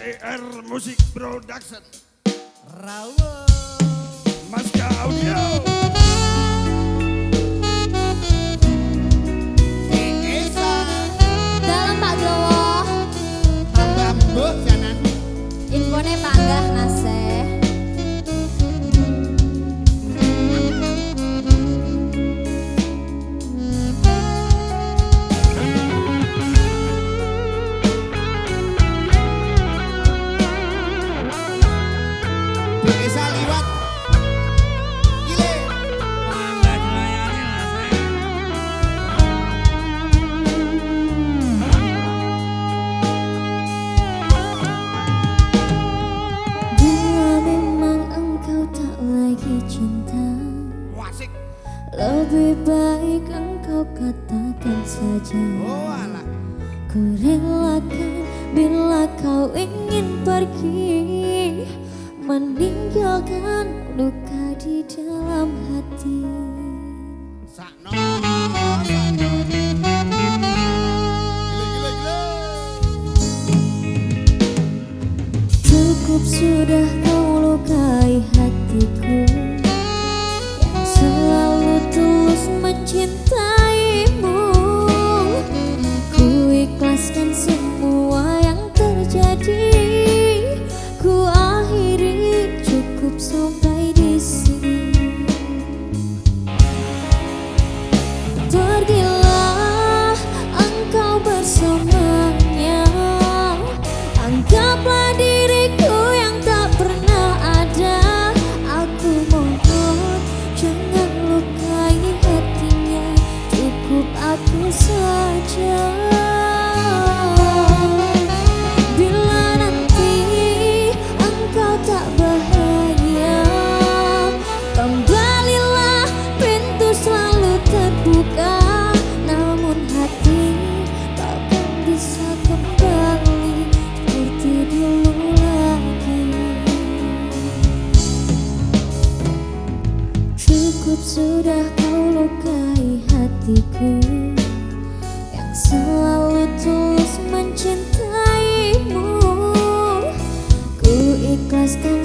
CR Music Production. Rawo Maska Audio saja. Oh. Ku relakan bila kau ingin pergi Meninggalkan luka di dalam hati. Cukup sudah sudah kau lukai hatiku Yang selalu tulus mencintaimu. Ku ikhlaskan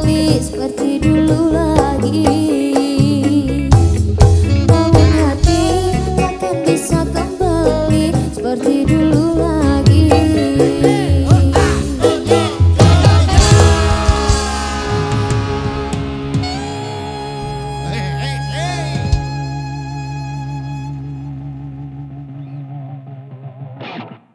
kembali seperti dulu lagi.